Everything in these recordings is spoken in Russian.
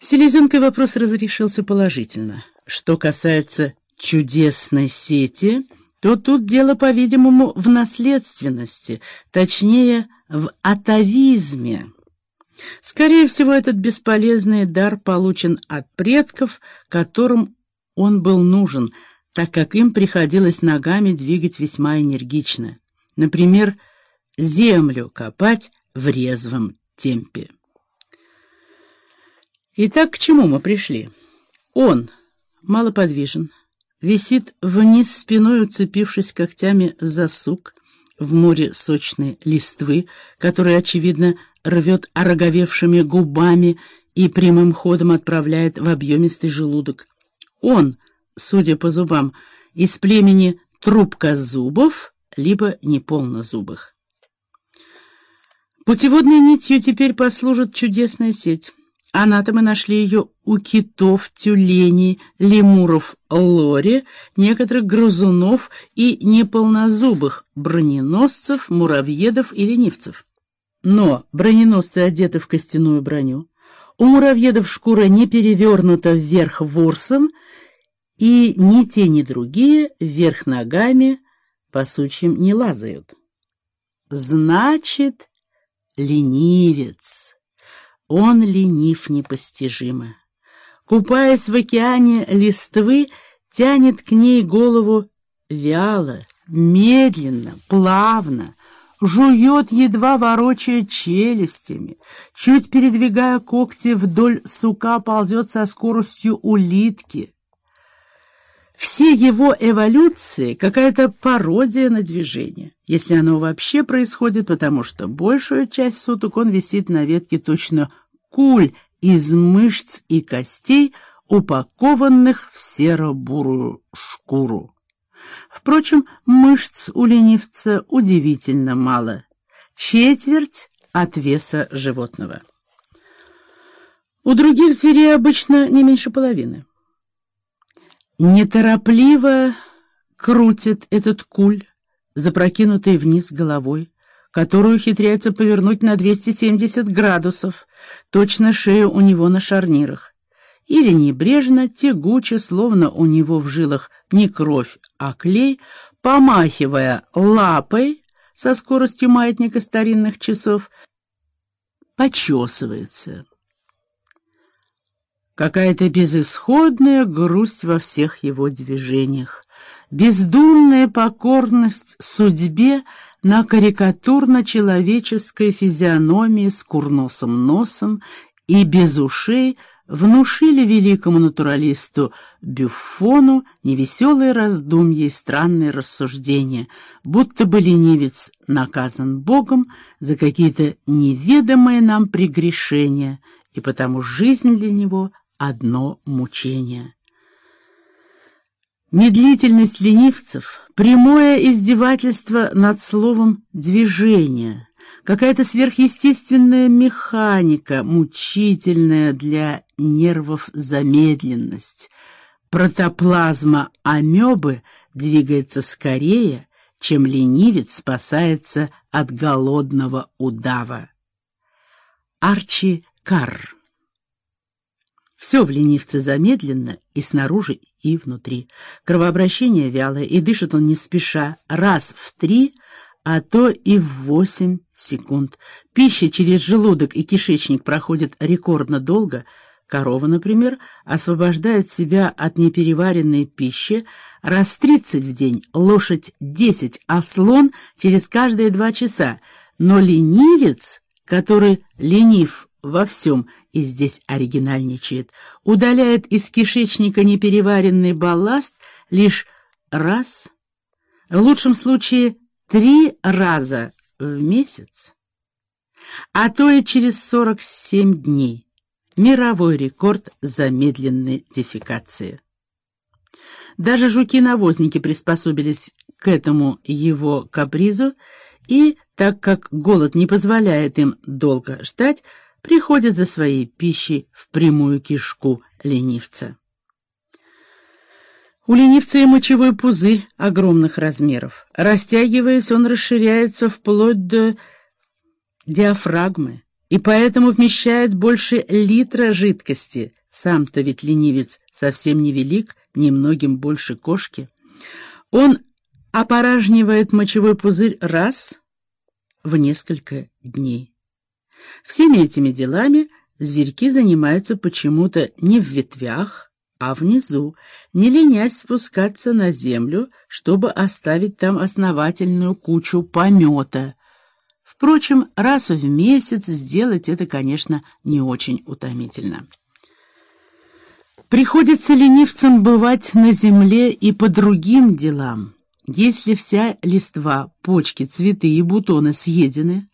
Селезенкой вопрос разрешился положительно. Что касается чудесной сети, то тут дело, по-видимому, в наследственности, точнее, в атовизме. Скорее всего, этот бесполезный дар получен от предков, которым он был нужен, так как им приходилось ногами двигать весьма энергично. Например, землю копать в резвом темпе. Итак, к чему мы пришли? Он малоподвижен, висит вниз спиной, уцепившись когтями за сук, в море сочной листвы, которая, очевидно, рвет ороговевшими губами и прямым ходом отправляет в объемистый желудок. Он, судя по зубам, из племени трубкозубов, либо неполнозубых. Путеводной нитью теперь послужит чудесная сеть. Анатомы нашли ее у китов, тюленей, лемуров, лори, некоторых грызунов и неполнозубых броненосцев, муравьедов и ленивцев. Но броненосцы одеты в костяную броню, у муравьедов шкура не перевернута вверх ворсом, и ни те, ни другие вверх ногами по сучьям не лазают. Значит, ленивец. Он ленив непостижимо. Купаясь в океане листвы, тянет к ней голову вяло, медленно, плавно, жует, едва ворочая челюстями, чуть передвигая когти вдоль сука, ползет со скоростью улитки. Все его эволюции — какая-то пародия на движение, если оно вообще происходит, потому что большую часть суток он висит на ветке точно куль из мышц и костей, упакованных в серо-бурую шкуру. Впрочем, мышц у ленивца удивительно мало. Четверть от веса животного. У других зверей обычно не меньше половины. Неторопливо крутит этот куль, запрокинутый вниз головой, которую ухитряется повернуть на 270 градусов, точно шею у него на шарнирах. Или небрежно, тягуче, словно у него в жилах не кровь, а клей, помахивая лапой со скоростью маятника старинных часов, почесывается. Какая-то безысходная грусть во всех его движениях, бездумная покорность судьбе на карикатурно-человеческой физиономии с курносым носом и без ушей внушили великому натуралисту Бюфону невеселые раздумья и странные рассуждения, будто бы ленивец наказан Богом за какие-то неведомые нам прегрешения, и потому жизнь для него — одно мучение. Медлительность ленивцев — прямое издевательство над словом «движение», какая-то сверхъестественная механика, мучительная для нервов замедленность. Протоплазма амебы двигается скорее, чем ленивец спасается от голодного удава. Арчи Карр все в ленивце замедленно и снаружи, и внутри. Кровообращение вялое, и дышит он не спеша, раз в три, а то и в восемь секунд. Пища через желудок и кишечник проходит рекордно долго. Корова, например, освобождает себя от непереваренной пищи раз тридцать в день, лошадь десять, а слон через каждые два часа. Но ленивец, который ленив во всем и здесь оригинальничает, удаляет из кишечника непереваренный балласт лишь раз, в лучшем случае три раза в месяц, а то и через 47 дней. Мировой рекорд замедленной дефекации. Даже жуки-навозники приспособились к этому его капризу, и, так как голод не позволяет им долго ждать, приходит за своей пищей в прямую кишку ленивца. У ленивца и мочевой пузырь огромных размеров. Растягиваясь, он расширяется вплоть до диафрагмы, и поэтому вмещает больше литра жидкости. Сам-то ведь ленивец совсем невелик, немногим больше кошки. Он опоражнивает мочевой пузырь раз в несколько дней. Всеми этими делами зверьки занимаются почему-то не в ветвях, а внизу, не ленясь спускаться на землю, чтобы оставить там основательную кучу помета. Впрочем, раз в месяц сделать это, конечно, не очень утомительно. Приходится ленивцам бывать на земле и по другим делам. Если вся листва, почки, цветы и бутоны съедены,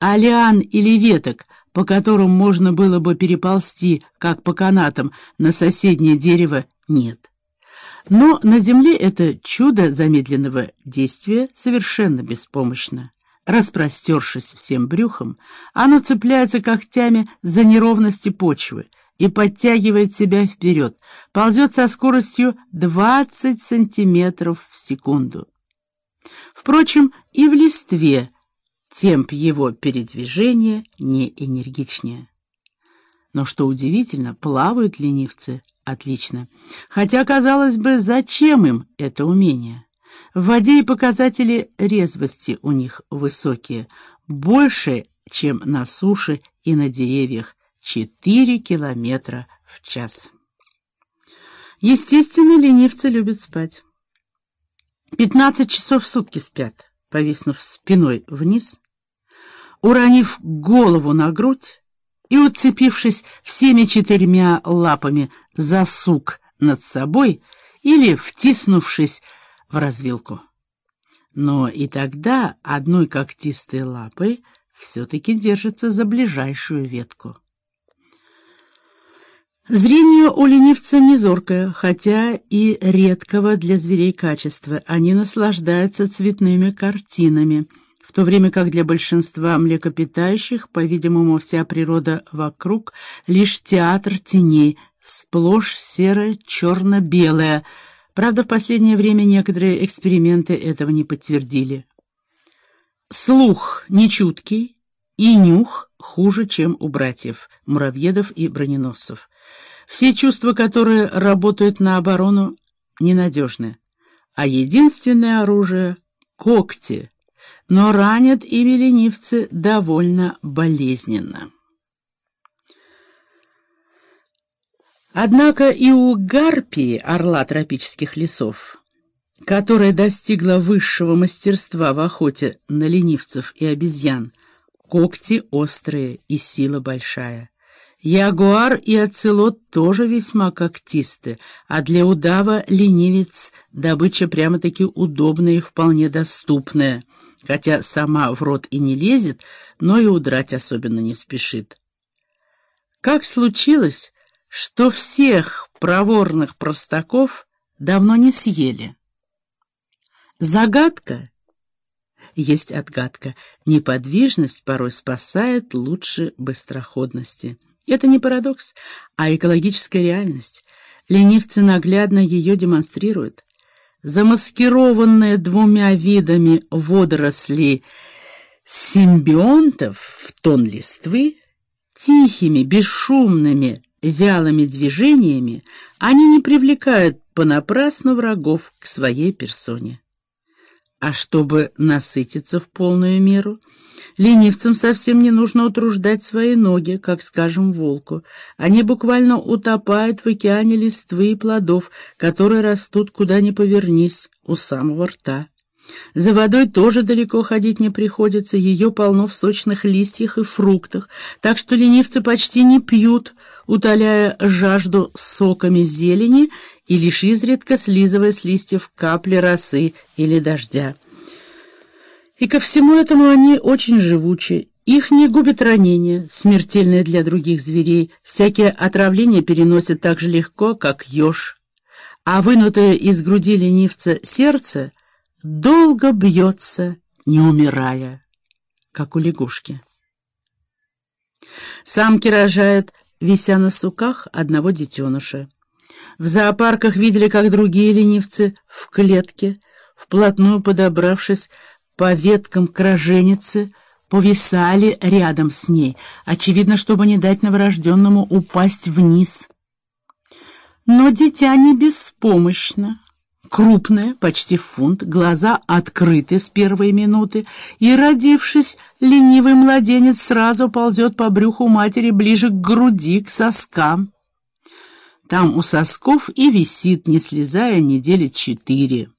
а лиан или веток, по которым можно было бы переползти, как по канатам, на соседнее дерево, нет. Но на земле это чудо замедленного действия совершенно беспомощно. Распростершись всем брюхом, оно цепляется когтями за неровности почвы, и подтягивает себя вперед, ползет со скоростью 20 сантиметров в секунду. Впрочем, и в листве темп его передвижения не энергичнее. Но что удивительно, плавают ленивцы отлично. Хотя, казалось бы, зачем им это умение? В воде и показатели резвости у них высокие, больше, чем на суше и на деревьях, 4 километра в час. Естественно, ленивцы любят спать. 15 часов в сутки спят, повиснув спиной вниз, уронив голову на грудь и уцепившись всеми четырьмя лапами за сук над собой или втиснувшись в развилку. Но и тогда одной когтистой лапой все-таки держится за ближайшую ветку. Зрение у ленивца не зоркое, хотя и редкого для зверей качества. Они наслаждаются цветными картинами, в то время как для большинства млекопитающих, по-видимому, вся природа вокруг — лишь театр теней, сплошь серая, черно-белая. Правда, в последнее время некоторые эксперименты этого не подтвердили. Слух нечуткий и нюх хуже, чем у братьев, муравьедов и броненосцев. Все чувства, которые работают на оборону, ненадежны. А единственное оружие — когти, но ранят ими ленивцы довольно болезненно. Однако и у гарпии, орла тропических лесов, которая достигла высшего мастерства в охоте на ленивцев и обезьян, когти острые и сила большая. Ягуар и оцелот тоже весьма когтисты, а для удава ленивец добыча прямо-таки удобная и вполне доступная, хотя сама в рот и не лезет, но и удрать особенно не спешит. Как случилось, что всех проворных простаков давно не съели? Загадка? Есть отгадка. Неподвижность порой спасает лучше быстроходности. Это не парадокс, а экологическая реальность. Ленивцы наглядно ее демонстрируют. Замаскированные двумя видами водорослей симбионтов в тон листвы, тихими, бесшумными, вялыми движениями они не привлекают понапрасну врагов к своей персоне. А чтобы насытиться в полную меру, ленивцам совсем не нужно утруждать свои ноги, как, скажем, волку. Они буквально утопают в океане листвы и плодов, которые растут куда ни повернись, у самого рта. За водой тоже далеко ходить не приходится, ее полно в сочных листьях и фруктах, так что ленивцы почти не пьют, утоляя жажду соками зелени и лишь изредка слизывая с листьев капли росы или дождя. И ко всему этому они очень живучи. Их не губит ранение, смертельное для других зверей. Всякие отравления переносят так же легко, как еж. А вынутое из груди ленивца сердце долго бьется, не умирая, как у лягушки. Самки рожают, вися на суках, одного детеныша. В зоопарках видели, как другие ленивцы в клетке, вплотную подобравшись по веткам к роженице, повисали рядом с ней, очевидно, чтобы не дать новорожденному упасть вниз. Но дитя не беспомощно. Крупная, почти фунт, глаза открыты с первой минуты, и, родившись, ленивый младенец сразу ползет по брюху матери ближе к груди, к соскам. Там у сосков и висит, не слезая, недели четыре.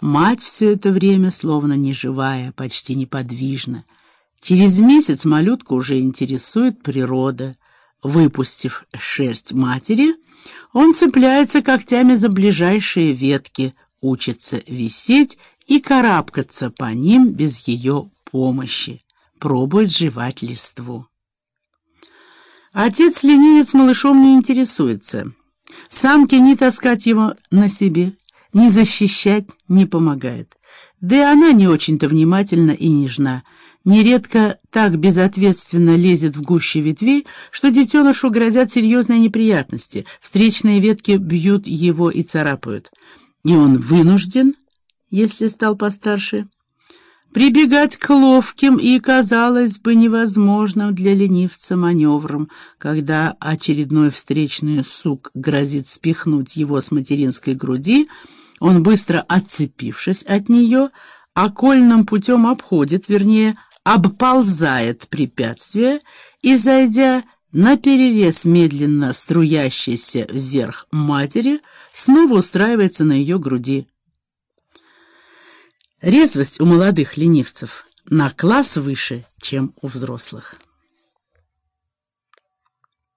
Мать все это время словно неживая, почти неподвижна. Через месяц малютку уже интересует природа. Выпустив шерсть матери, он цепляется когтями за ближайшие ветки, учится висеть и карабкаться по ним без ее помощи, пробует жевать листву. Отец-ленивец малышом не интересуется. Самке не таскать его на себе, ни защищать не помогает. Да и она не очень-то внимательна и нежна, нередко так безответственно лезет в гуще ветвей, что детенышу грозят серьезные неприятности, встречные ветки бьют его и царапают. И он вынужден, если стал постарше, прибегать к ловким и, казалось бы, невозможным для ленивца маневрам, когда очередной встречный сук грозит спихнуть его с материнской груди, он, быстро отцепившись от нее, окольным путем обходит, вернее, обползает препятствие и, зайдя на перерез медленно струящейся вверх матери, снова устраивается на ее груди. Резвость у молодых ленивцев на класс выше, чем у взрослых.